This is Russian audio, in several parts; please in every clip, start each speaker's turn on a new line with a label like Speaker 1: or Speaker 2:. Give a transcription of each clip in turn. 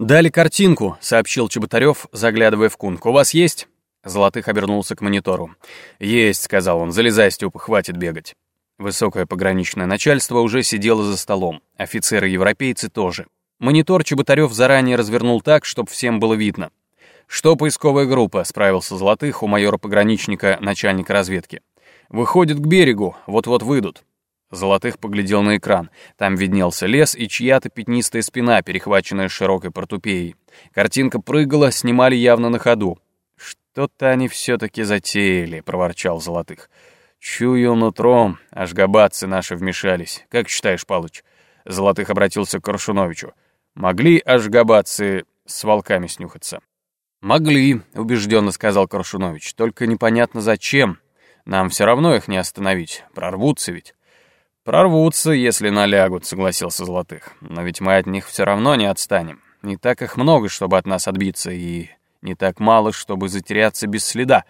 Speaker 1: «Дали картинку», — сообщил Чеботарев, заглядывая в кунг. «У вас есть?» Золотых обернулся к монитору. «Есть», — сказал он, — «залезай, Степа, хватит бегать». Высокое пограничное начальство уже сидело за столом, офицеры-европейцы тоже. Монитор Чеботарев заранее развернул так, чтобы всем было видно. «Что поисковая группа?» — справился Золотых у майора-пограничника, начальника разведки. «Выходит к берегу, вот-вот выйдут». Золотых поглядел на экран. Там виднелся лес и чья-то пятнистая спина, перехваченная широкой портупеей. Картинка прыгала, снимали явно на ходу. «Что-то они все-таки затеяли», — проворчал Золотых. «Чую нутром, аж габатцы наши вмешались. Как считаешь, Палыч?» Золотых обратился к Коршуновичу. «Могли аж габатцы с волками снюхаться?» «Могли», — убежденно сказал Коршунович. «Только непонятно зачем. Нам все равно их не остановить. Прорвутся ведь». «Прорвутся, если налягут», — согласился Золотых. «Но ведь мы от них все равно не отстанем. Не так их много, чтобы от нас отбиться, и не так мало, чтобы затеряться без следа.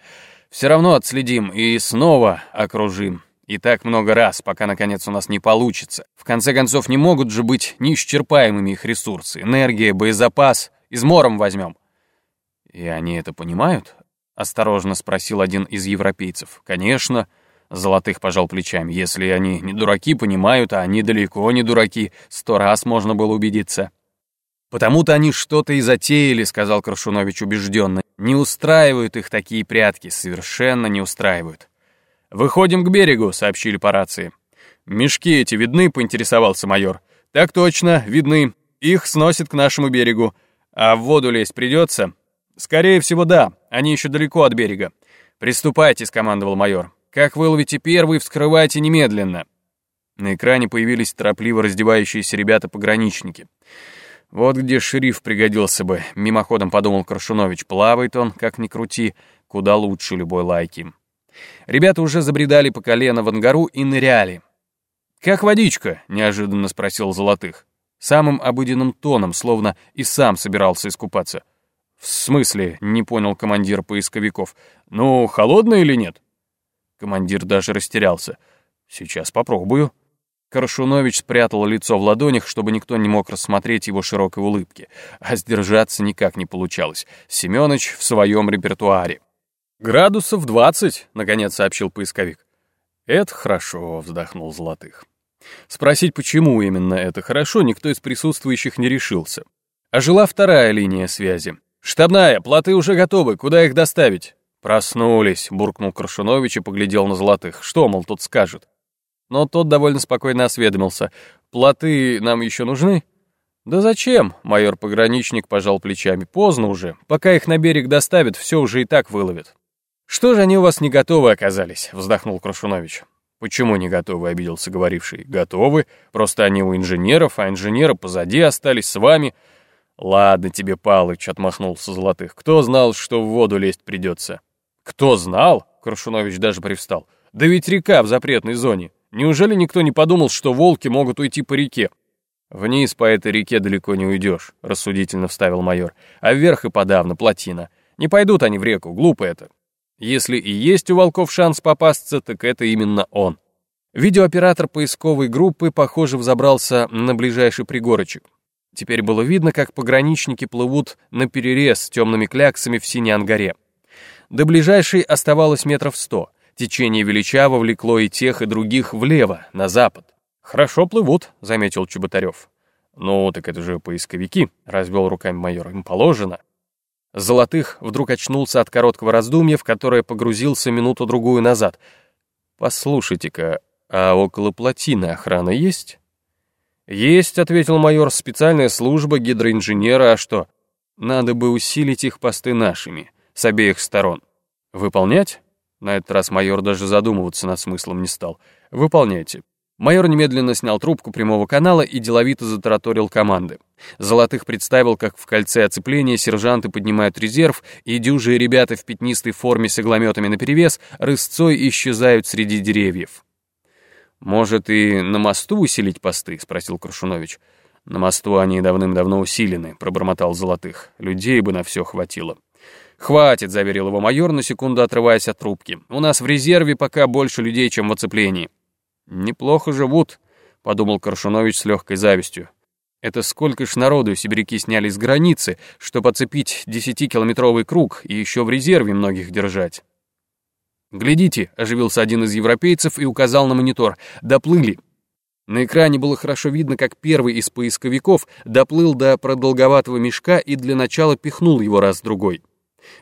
Speaker 1: Все равно отследим и снова окружим. И так много раз, пока, наконец, у нас не получится. В конце концов, не могут же быть неисчерпаемыми их ресурсы. Энергия, боезапас. Измором возьмем». «И они это понимают?» — осторожно спросил один из европейцев. «Конечно». Золотых пожал плечами. Если они не дураки, понимают, а они далеко не дураки. Сто раз можно было убедиться. «Потому-то они что-то и затеяли», — сказал Крашунович убежденно. «Не устраивают их такие прятки, совершенно не устраивают». «Выходим к берегу», — сообщили по рации. «Мешки эти видны?» — поинтересовался майор. «Так точно, видны. Их сносит к нашему берегу. А в воду лезть придется?» «Скорее всего, да. Они еще далеко от берега». «Приступайте», — скомандовал майор. Как выловите первый, вскрывайте немедленно. На экране появились торопливо раздевающиеся ребята-пограничники. Вот где шериф пригодился бы, мимоходом подумал Крашунович. Плавает он, как ни крути, куда лучше любой лайки. Ребята уже забредали по колено в ангару и ныряли. «Как водичка?» — неожиданно спросил Золотых. Самым обыденным тоном, словно и сам собирался искупаться. «В смысле?» — не понял командир поисковиков. «Ну, холодная или нет?» Командир даже растерялся. «Сейчас попробую». Коршунович спрятал лицо в ладонях, чтобы никто не мог рассмотреть его широкой улыбки, а сдержаться никак не получалось. Семёныч в своем репертуаре. «Градусов двадцать», — наконец сообщил поисковик. «Это хорошо», — вздохнул Золотых. Спросить, почему именно это хорошо, никто из присутствующих не решился. А жила вторая линия связи. «Штабная, плоты уже готовы, куда их доставить?» «Проснулись», — буркнул Крашунович и поглядел на Золотых. «Что, мол, тут скажет?» Но тот довольно спокойно осведомился. «Плоты нам еще нужны?» «Да зачем?» — майор-пограничник пожал плечами. «Поздно уже. Пока их на берег доставят, все уже и так выловят». «Что же они у вас не готовы оказались?» — вздохнул Крашунович. «Почему не готовы?» — обиделся говоривший. «Готовы. Просто они у инженеров, а инженеры позади остались с вами». «Ладно тебе, Палыч», — отмахнулся Золотых. «Кто знал, что в воду лезть придется?» «Кто знал?» — Крашунович даже привстал. «Да ведь река в запретной зоне. Неужели никто не подумал, что волки могут уйти по реке?» «Вниз по этой реке далеко не уйдешь», — рассудительно вставил майор. «А вверх и подавно, плотина. Не пойдут они в реку, глупо это. Если и есть у волков шанс попасться, так это именно он». Видеооператор поисковой группы, похоже, взобрался на ближайший пригорочек. Теперь было видно, как пограничники плывут на перерез с темными кляксами в синей ангаре. До ближайшей оставалось метров сто. Течение величаво влекло и тех, и других влево, на запад. «Хорошо плывут», — заметил Чеботарев. «Ну, так это же поисковики», — развел руками майор. «Им положено». Золотых вдруг очнулся от короткого раздумья, в которое погрузился минуту-другую назад. «Послушайте-ка, а около плотины охрана есть?» «Есть», — ответил майор, — «специальная служба гидроинженера, а что? Надо бы усилить их посты нашими с обеих сторон. Выполнять? На этот раз майор даже задумываться над смыслом не стал. Выполняйте. Майор немедленно снял трубку прямого канала и деловито затараторил команды. Золотых представил, как в кольце оцепления сержанты поднимают резерв, и дюжие ребята в пятнистой форме с иглометами наперевес рысцой исчезают среди деревьев. «Может, и на мосту усилить посты?» — спросил Крушунович. «На мосту они давным-давно усилены», — пробормотал Золотых. «Людей бы на все хватило». «Хватит», — заверил его майор, на секунду отрываясь от трубки. «У нас в резерве пока больше людей, чем в оцеплении». «Неплохо живут», — подумал Коршунович с легкой завистью. Это сколько ж народу сибиряки сняли с границы, чтобы оцепить десятикилометровый круг и еще в резерве многих держать. «Глядите», — оживился один из европейцев и указал на монитор. «Доплыли». На экране было хорошо видно, как первый из поисковиков доплыл до продолговатого мешка и для начала пихнул его раз-другой.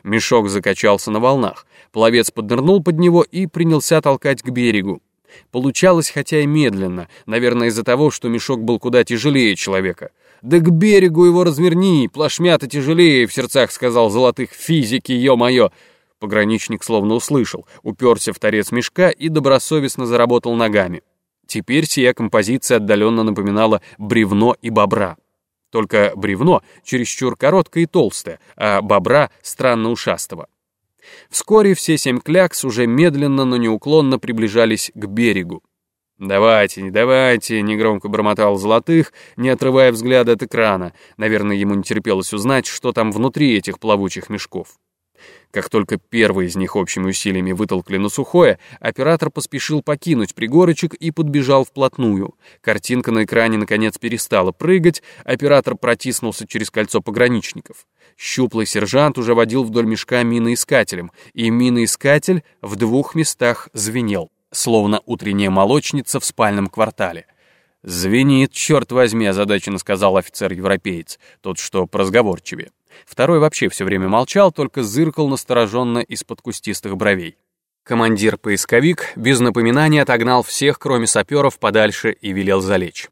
Speaker 1: Мешок закачался на волнах. Пловец поднырнул под него и принялся толкать к берегу. Получалось, хотя и медленно, наверное, из-за того, что мешок был куда тяжелее человека. «Да к берегу его разверни, плашмя-то тяжелее», — в сердцах сказал Золотых физики, ё-моё. Пограничник словно услышал, уперся в торец мешка и добросовестно заработал ногами. Теперь сия композиция отдаленно напоминала бревно и бобра. Только бревно чересчур короткое и толстое, а бобра странно ушастого. Вскоре все семь клякс уже медленно, но неуклонно приближались к берегу. «Давайте, не давайте», — негромко бормотал Золотых, не отрывая взгляда от экрана. Наверное, ему не терпелось узнать, что там внутри этих плавучих мешков. Как только первый из них общими усилиями вытолкли на сухое, оператор поспешил покинуть пригорочек и подбежал вплотную. Картинка на экране наконец перестала прыгать, оператор протиснулся через кольцо пограничников. Щуплый сержант уже водил вдоль мешка миноискателем, и миноискатель в двух местах звенел, словно утренняя молочница в спальном квартале. «Звенит, черт возьми», — озадаченно сказал офицер-европеец, тот, что поразговорчивее. Второй вообще все время молчал, только зыркал настороженно из-под кустистых бровей. Командир-поисковик без напоминания отогнал всех, кроме саперов, подальше и велел залечь.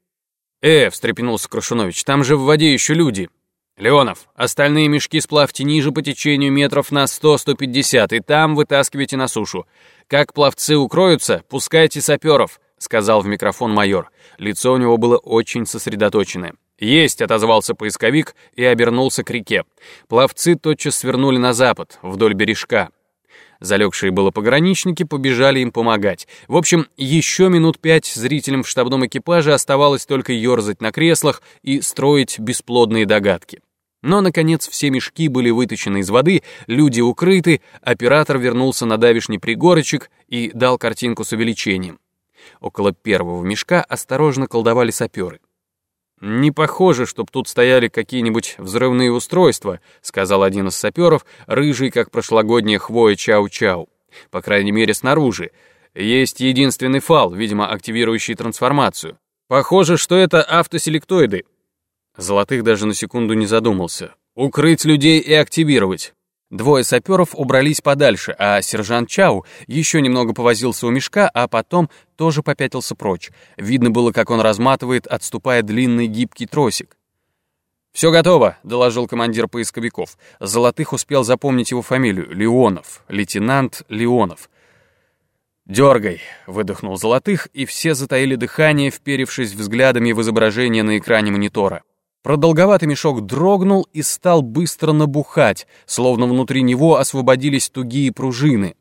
Speaker 1: «Э!» — встрепенулся Крушунович. «Там же в воде еще люди!» «Леонов, остальные мешки сплавьте ниже по течению метров на 100-150 и там вытаскивайте на сушу. Как пловцы укроются, пускайте саперов», — сказал в микрофон майор. Лицо у него было очень сосредоточенное. «Есть!» — отозвался поисковик и обернулся к реке. Пловцы тотчас свернули на запад, вдоль бережка. Залегшие было пограничники побежали им помогать. В общем, еще минут пять зрителям в штабном экипаже оставалось только ерзать на креслах и строить бесплодные догадки. Но, наконец, все мешки были вытащены из воды, люди укрыты, оператор вернулся на давишний пригорочек и дал картинку с увеличением. Около первого мешка осторожно колдовали саперы. «Не похоже, чтоб тут стояли какие-нибудь взрывные устройства», сказал один из саперов, рыжий, как прошлогодняя хвоя Чау-Чау. По крайней мере, снаружи. Есть единственный фал, видимо, активирующий трансформацию. Похоже, что это автоселектоиды. Золотых даже на секунду не задумался. Укрыть людей и активировать. Двое саперов убрались подальше, а сержант Чау еще немного повозился у мешка, а потом тоже попятился прочь. Видно было, как он разматывает, отступая длинный гибкий тросик. «Все готово», — доложил командир поисковиков. Золотых успел запомнить его фамилию — Леонов, лейтенант Леонов. «Дергай», — выдохнул Золотых, и все затаили дыхание, вперевшись взглядами в изображение на экране монитора. Продолговатый мешок дрогнул и стал быстро набухать, словно внутри него освободились тугие пружины.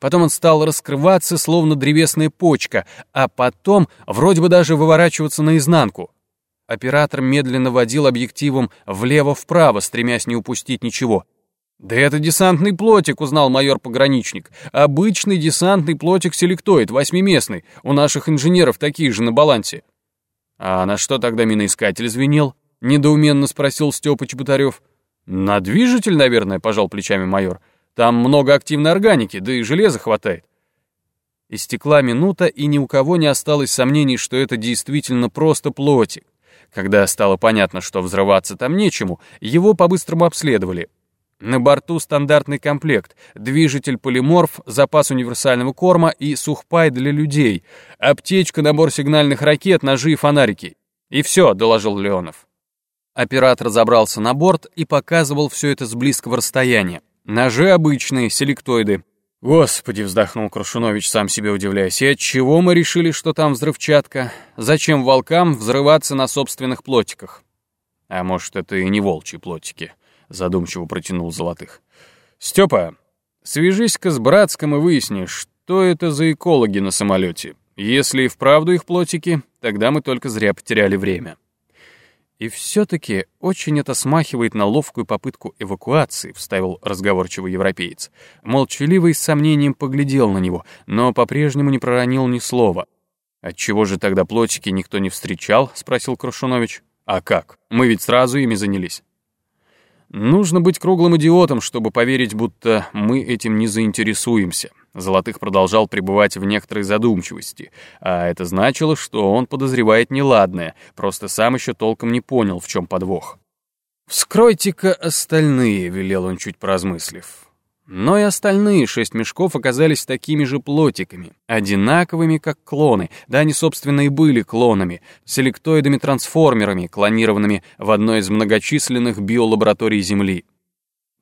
Speaker 1: Потом он стал раскрываться, словно древесная почка, а потом вроде бы даже выворачиваться наизнанку. Оператор медленно водил объективом влево-вправо, стремясь не упустить ничего. «Да это десантный плотик», — узнал майор-пограничник. «Обычный десантный плотик-селектоид, восьмиместный. У наших инженеров такие же на балансе». «А на что тогда миноискатель звенел?» — недоуменно спросил Степыч Бутарев. «На движитель, наверное», — пожал плечами майор. «Там много активной органики, да и железа хватает». Истекла минута, и ни у кого не осталось сомнений, что это действительно просто плотик. Когда стало понятно, что взрываться там нечему, его по-быстрому обследовали. На борту стандартный комплект, движитель-полиморф, запас универсального корма и сухпай для людей, аптечка, набор сигнальных ракет, ножи и фонарики. «И все», — доложил Леонов. Оператор забрался на борт и показывал все это с близкого расстояния. Ножи обычные, селектоиды. «Господи!» — вздохнул Крушунович, сам себе удивляясь. «И чего мы решили, что там взрывчатка? Зачем волкам взрываться на собственных плотиках?» «А может, это и не волчьи плотики?» — задумчиво протянул Золотых. «Степа, свяжись-ка с Братском и выясни, что это за экологи на самолете. Если и вправду их плотики, тогда мы только зря потеряли время». «И все-таки очень это смахивает на ловкую попытку эвакуации», — вставил разговорчивый европеец. Молчаливый с сомнением поглядел на него, но по-прежнему не проронил ни слова. «Отчего же тогда плотики никто не встречал?» — спросил Крушунович. А как? Мы ведь сразу ими занялись. Нужно быть круглым идиотом, чтобы поверить, будто мы этим не заинтересуемся. Золотых продолжал пребывать в некоторой задумчивости, а это значило, что он подозревает неладное, просто сам еще толком не понял, в чем подвох. «Вскройте-ка остальные», — велел он, чуть поразмыслив. Но и остальные шесть мешков оказались такими же плотиками, одинаковыми, как клоны. Да, они, собственно, и были клонами, селектоидами-трансформерами, клонированными в одной из многочисленных биолабораторий Земли.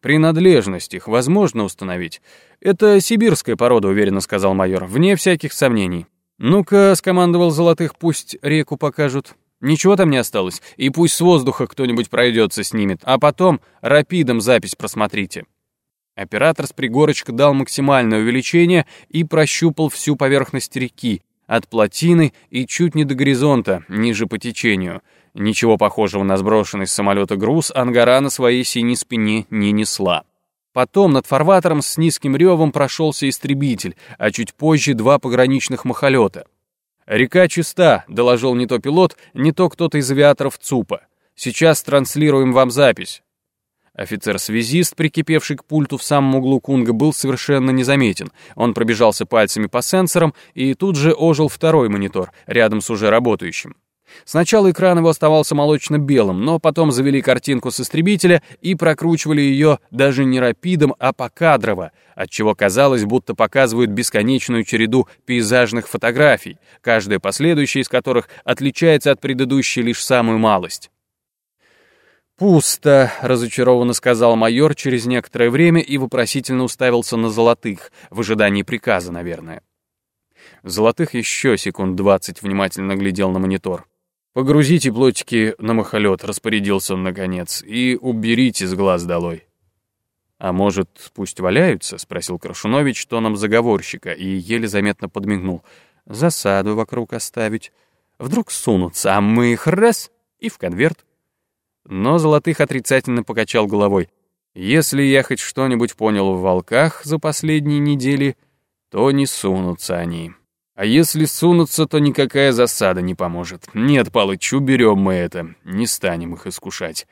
Speaker 1: Принадлежность их возможно установить. Это сибирская порода, уверенно сказал майор, вне всяких сомнений. Ну-ка, скомандовал Золотых, пусть реку покажут. Ничего там не осталось, и пусть с воздуха кто-нибудь пройдется снимет, а потом рапидом запись просмотрите. Оператор с пригорочка дал максимальное увеличение и прощупал всю поверхность реки, от плотины и чуть не до горизонта, ниже по течению. Ничего похожего на сброшенный с самолета груз Ангара на своей синей спине не несла. Потом над фарватером с низким ревом прошелся истребитель, а чуть позже два пограничных махолета. «Река чиста», — доложил не то пилот, не то кто-то из авиаторов ЦУПа. «Сейчас транслируем вам запись». Офицер-связист, прикипевший к пульту в самом углу Кунга, был совершенно незаметен. Он пробежался пальцами по сенсорам, и тут же ожил второй монитор, рядом с уже работающим. Сначала экран его оставался молочно-белым, но потом завели картинку с истребителя и прокручивали ее даже не рапидом, а покадрово, отчего казалось, будто показывают бесконечную череду пейзажных фотографий, каждая последующая из которых отличается от предыдущей лишь самую малость. «Пусто», — разочарованно сказал майор через некоторое время и вопросительно уставился на золотых, в ожидании приказа, наверное. Золотых еще секунд двадцать внимательно глядел на монитор. «Погрузите плотики на махолет», — распорядился он наконец, — «и уберите с глаз долой». «А может, пусть валяются?» — спросил Крашунович тоном заговорщика и еле заметно подмигнул. «Засаду вокруг оставить. Вдруг сунутся, а мы их раз — и в конверт». Но Золотых отрицательно покачал головой. «Если я хоть что-нибудь понял в волках за последние недели, то не сунутся они. А если сунутся, то никакая засада не поможет. Нет, Палыч, уберем мы это, не станем их искушать.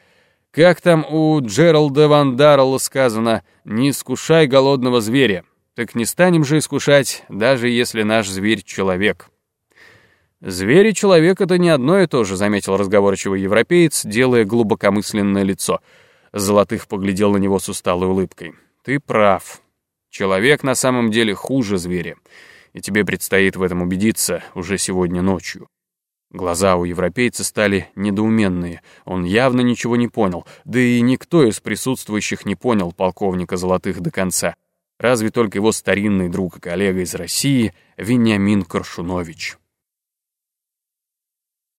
Speaker 1: Как там у Джералда Ван Даррелла сказано, не искушай голодного зверя. Так не станем же искушать, даже если наш зверь — человек». «Зверь и человек — это не одно и то же», — заметил разговорчивый европеец, делая глубокомысленное лицо. Золотых поглядел на него с усталой улыбкой. «Ты прав. Человек на самом деле хуже зверя, и тебе предстоит в этом убедиться уже сегодня ночью». Глаза у европейца стали недоуменные. Он явно ничего не понял, да и никто из присутствующих не понял полковника Золотых до конца. Разве только его старинный друг и коллега из России Вениамин Коршунович.